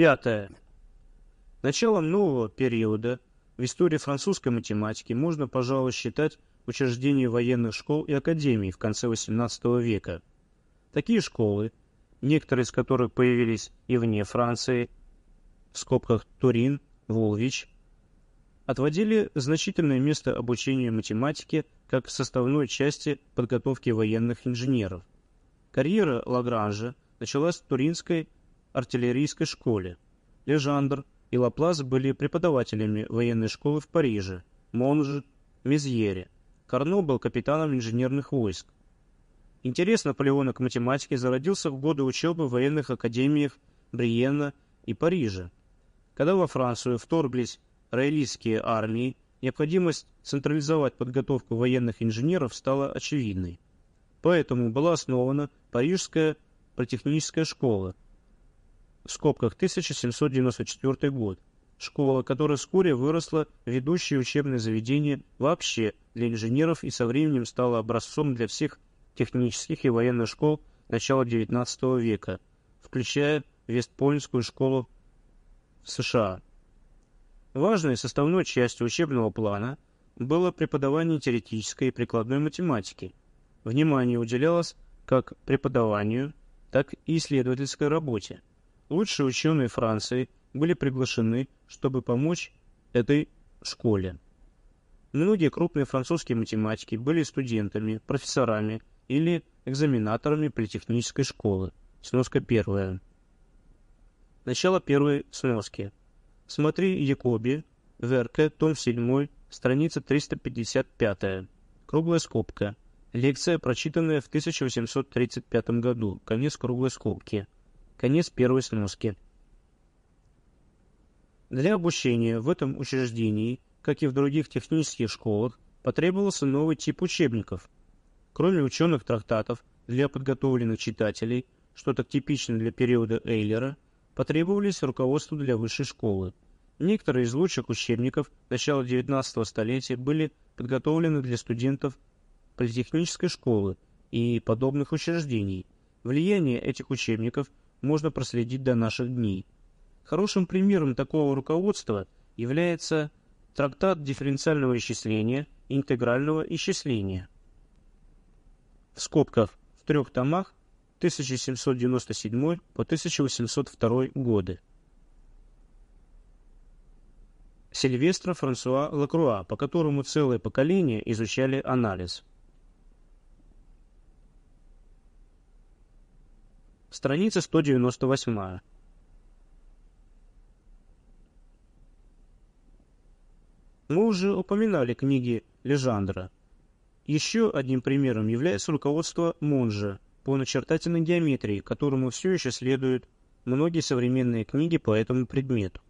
Пятое. Началом нового периода в истории французской математики можно, пожалуй, считать учреждение военных школ и академий в конце XVIII века. Такие школы, некоторые из которых появились и вне Франции, в скобках Турин, Вулвич, отводили значительное место обучению математике как составной части подготовки военных инженеров. Карьера Лагранжа началась в Туринской артиллерийской школе. Лежандр и Лаплас были преподавателями военной школы в Париже, Монже, Мезьере. Карно был капитаном инженерных войск. Интерес Наполеона к математике зародился в годы учебы в военных академиях Бриена и Парижа. Когда во Францию вторглись роялистские армии, необходимость централизовать подготовку военных инженеров стала очевидной. Поэтому была основана Парижская политехническая школа, в скобках 1794 год, школа, которая вскоре выросла в ведущее учебное заведение вообще для инженеров и со временем стала образцом для всех технических и военных школ начала XIX века, включая Вестпойнтскую школу в США. Важной составной частью учебного плана было преподавание теоретической и прикладной математики. Внимание уделялось как преподаванию, так и исследовательской работе. Лучшие ученые Франции были приглашены, чтобы помочь этой школе. Многие крупные французские математики были студентами, профессорами или экзаменаторами политехнической школы. Сноска первая. Начало первой сноски. Смотри Якоби, Верке, том 7, страница 355. Круглая скобка. Лекция, прочитанная в 1835 году. Конец круглой скобки. Конец первой сноски. Для обучения в этом учреждении, как и в других технических школах, потребовался новый тип учебников. Кроме ученых трактатов для подготовленных читателей, что так типично для периода Эйлера, потребовались руководства для высшей школы. Некоторые из лучших учебников начала XIX столетия были подготовлены для студентов политехнической школы и подобных учреждений. Влияние этих учебников можно проследить до наших дней. Хорошим примером такого руководства является трактат дифференциального исчисления интегрального исчисления. В скобках в трех томах 1797 по 1802 годы. Сильвестра Франсуа Лакруа, по которому целое поколение изучали анализ. Страница 198. Мы уже упоминали книги Лежандра. Еще одним примером является руководство Монжа по начертательной геометрии, которому все еще следуют многие современные книги по этому предмету.